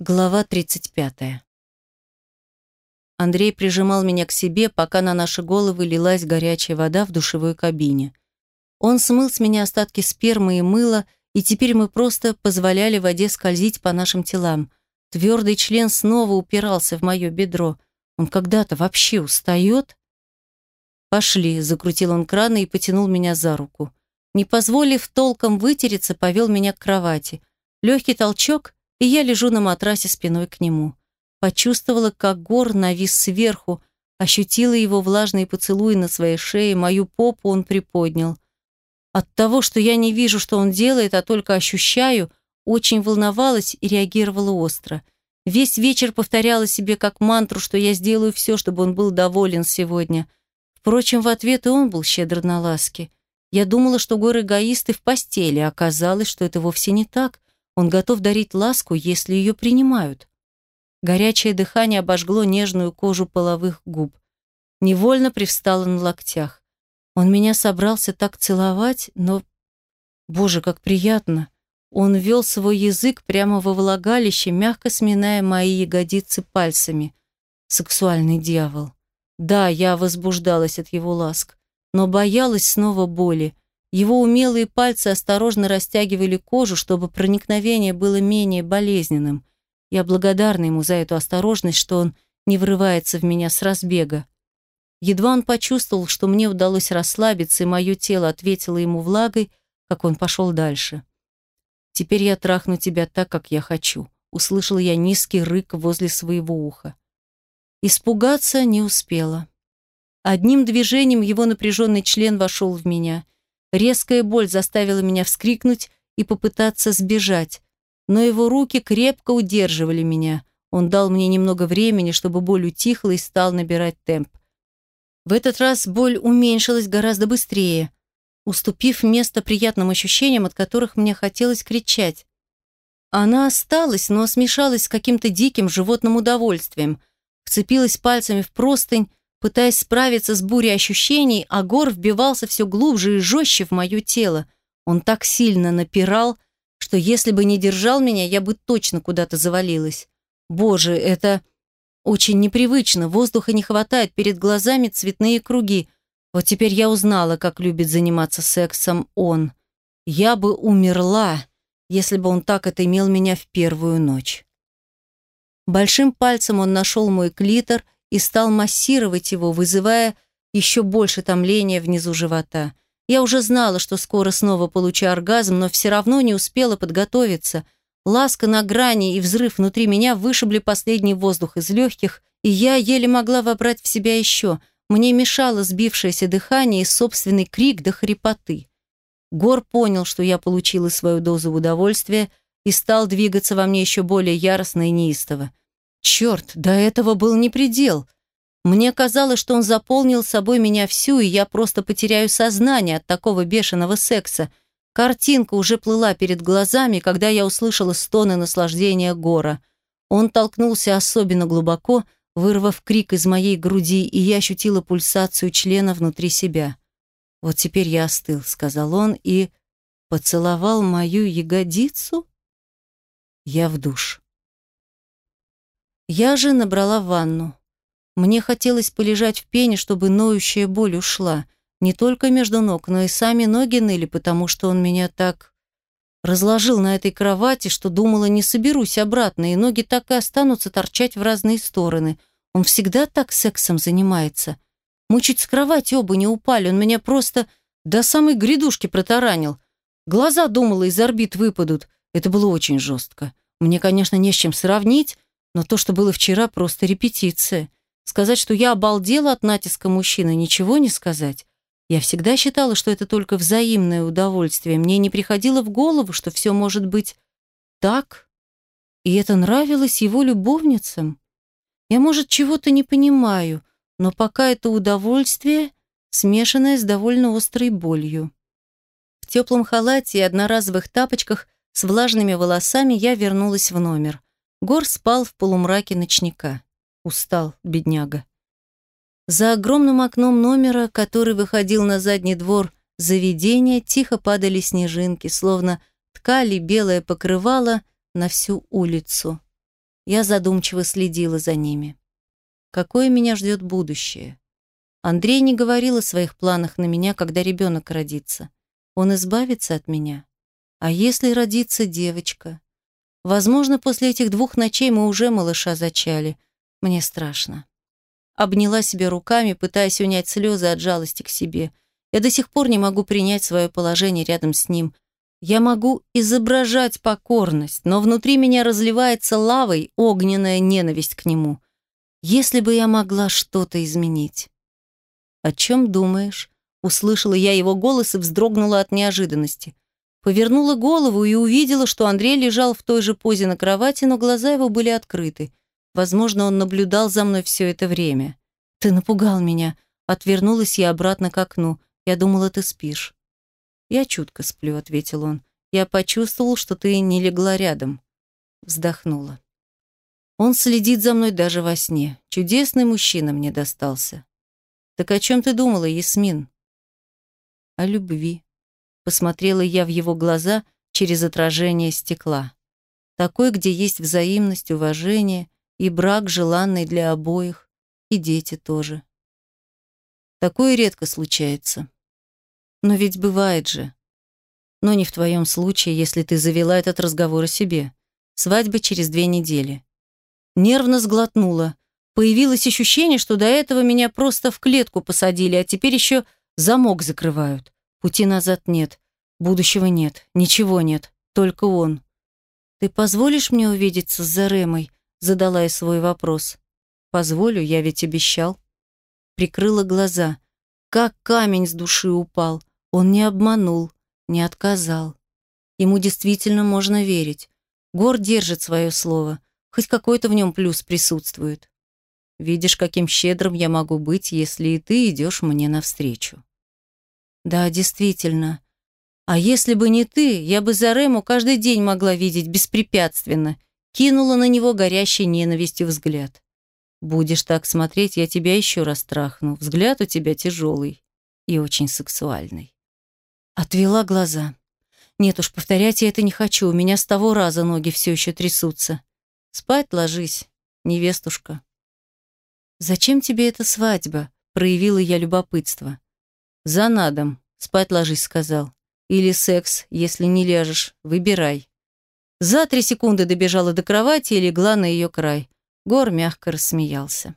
Глава 35. Андрей прижимал меня к себе, пока на наши головы лилась горячая вода в душевой кабине. Он смыл с меня остатки спермы и мыла, и теперь мы просто позволяли воде скользить по нашим телам. Твердый член снова упирался в мое бедро. Он когда-то вообще устает? «Пошли», — закрутил он краны и потянул меня за руку. Не позволив толком вытереться, повел меня к кровати. Легкий толчок — и я лежу на матрасе спиной к нему. Почувствовала, как гор навис сверху, ощутила его влажные поцелуи на своей шее, мою попу он приподнял. От того, что я не вижу, что он делает, а только ощущаю, очень волновалась и реагировала остро. Весь вечер повторяла себе как мантру, что я сделаю все, чтобы он был доволен сегодня. Впрочем, в ответ и он был щедр на ласки. Я думала, что Гор эгоист и в постели, а оказалось, что это вовсе не так. Он готов дарить ласку, если ее принимают. Горячее дыхание обожгло нежную кожу половых губ. Невольно привстала на локтях. Он меня собрался так целовать, но... Боже, как приятно! Он вел свой язык прямо во влагалище, мягко сминая мои ягодицы пальцами. Сексуальный дьявол. Да, я возбуждалась от его ласк, но боялась снова боли, его умелые пальцы осторожно растягивали кожу, чтобы проникновение было менее болезненным. Я благодарна ему за эту осторожность, что он не врывается в меня с разбега. Едва он почувствовал, что мне удалось расслабиться, и мое тело ответило ему влагой, как он пошел дальше. «Теперь я трахну тебя так, как я хочу», — услышал я низкий рык возле своего уха. Испугаться не успела. Одним движением его напряженный член вошел в меня — Резкая боль заставила меня вскрикнуть и попытаться сбежать, но его руки крепко удерживали меня. Он дал мне немного времени, чтобы боль утихла и стал набирать темп. В этот раз боль уменьшилась гораздо быстрее, уступив место приятным ощущениям, от которых мне хотелось кричать. Она осталась, но смешалась с каким-то диким животным удовольствием, вцепилась пальцами в простынь, Пытаясь справиться с бурей ощущений, Агор вбивался все глубже и жестче в мое тело. Он так сильно напирал, что если бы не держал меня, я бы точно куда-то завалилась. Боже, это очень непривычно, воздуха не хватает, перед глазами цветные круги. Вот теперь я узнала, как любит заниматься сексом он. Я бы умерла, если бы он так отымел меня в первую ночь. Большим пальцем он нашел мой клитор и стал массировать его, вызывая еще больше томления внизу живота. Я уже знала, что скоро снова получу оргазм, но все равно не успела подготовиться. Ласка на грани и взрыв внутри меня вышибли последний воздух из легких, и я еле могла вобрать в себя еще. Мне мешало сбившееся дыхание и собственный крик до хрипоты. Гор понял, что я получила свою дозу удовольствия и стал двигаться во мне еще более яростно и неистово. Черт, до этого был не предел. Мне казалось, что он заполнил собой меня всю, и я просто потеряю сознание от такого бешеного секса. Картинка уже плыла перед глазами, когда я услышала стоны наслаждения Гора. Он толкнулся особенно глубоко, вырвав крик из моей груди, и я ощутила пульсацию члена внутри себя. «Вот теперь я остыл», — сказал он, и поцеловал мою ягодицу. Я в душ. Я же набрала ванну. Мне хотелось полежать в пене, чтобы ноющая боль ушла. Не только между ног, но и сами ноги ныли, потому что он меня так разложил на этой кровати, что думала, не соберусь обратно, и ноги так и останутся торчать в разные стороны. Он всегда так сексом занимается. Мы чуть с кровати оба не упали, он меня просто до самой грядушки протаранил. Глаза, думала, из орбит выпадут. Это было очень жестко. Мне, конечно, не с чем сравнить, но то, что было вчера, просто репетиция. Сказать, что я обалдела от натиска мужчины, ничего не сказать. Я всегда считала, что это только взаимное удовольствие. Мне не приходило в голову, что все может быть так. И это нравилось его любовницам. Я, может, чего-то не понимаю, но пока это удовольствие, смешанное с довольно острой болью. В теплом халате и одноразовых тапочках с влажными волосами я вернулась в номер. Гор спал в полумраке ночника. Устал, бедняга. За огромным окном номера, который выходил на задний двор заведения, тихо падали снежинки, словно ткали белое покрывало на всю улицу. Я задумчиво следила за ними. Какое меня ждет будущее? Андрей не говорил о своих планах на меня, когда ребенок родится. Он избавится от меня. А если родится девочка? Возможно, после этих двух ночей мы уже малыша зачали. Мне страшно. Обняла себя руками, пытаясь унять слезы от жалости к себе. Я до сих пор не могу принять свое положение рядом с ним. Я могу изображать покорность, но внутри меня разливается лавой огненная ненависть к нему. Если бы я могла что-то изменить. «О чем думаешь?» Услышала я его голос и вздрогнула от неожиданности. Повернула голову и увидела, что Андрей лежал в той же позе на кровати, но глаза его были открыты. Возможно, он наблюдал за мной все это время. «Ты напугал меня», — отвернулась я обратно к окну. «Я думала, ты спишь». «Я чутко сплю», — ответил он. «Я почувствовал, что ты не легла рядом». Вздохнула. Он следит за мной даже во сне. Чудесный мужчина мне достался. Так о чем ты думала, Ясмин? О любви. Посмотрела я в его глаза через отражение стекла. Такой, где есть взаимность, уважение и брак, желанный для обоих, и дети тоже. Такое редко случается. Но ведь бывает же. Но не в твоем случае, если ты завела этот разговор о себе. Свадьба через две недели. Нервно сглотнула. Появилось ощущение, что до этого меня просто в клетку посадили, а теперь еще замок закрывают. Пути назад нет, будущего нет, ничего нет, только он. «Ты позволишь мне увидеться с Заремой?» Задала я свой вопрос. «Позволю, я ведь обещал». Прикрыла глаза. Как камень с души упал. Он не обманул, не отказал. Ему действительно можно верить. Гор держит свое слово. Хоть какой-то в нем плюс присутствует. Видишь, каким щедрым я могу быть, если и ты идешь мне навстречу. Да, действительно. А если бы не ты, я бы Зарему каждый день могла видеть беспрепятственно. Кинула на него горящей ненавистью взгляд. Будешь так смотреть, я тебя еще раз трахну. Взгляд у тебя тяжелый и очень сексуальный. Отвела глаза. Нет уж, повторять я это не хочу. У меня с того раза ноги все еще трясутся. Спать ложись, невестушка. Зачем тебе эта свадьба? Проявила я любопытство. За надом. Спать ложись, сказал. Или секс, если не ляжешь. Выбирай. За три секунды добежала до кровати и легла на ее край. Гор мягко рассмеялся.